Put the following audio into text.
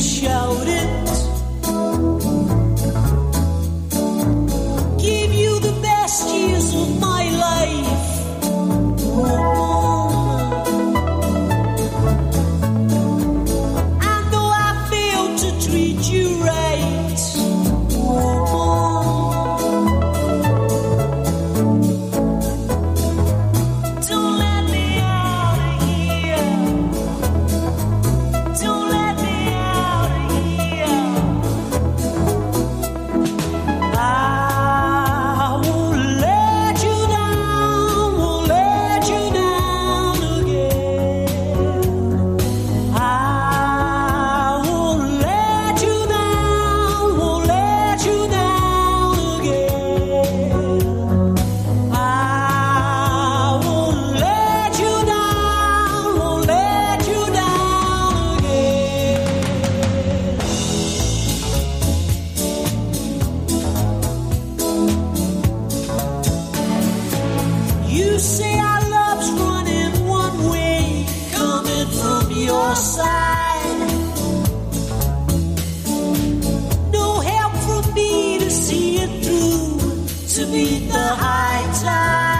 shouted meet the high tide.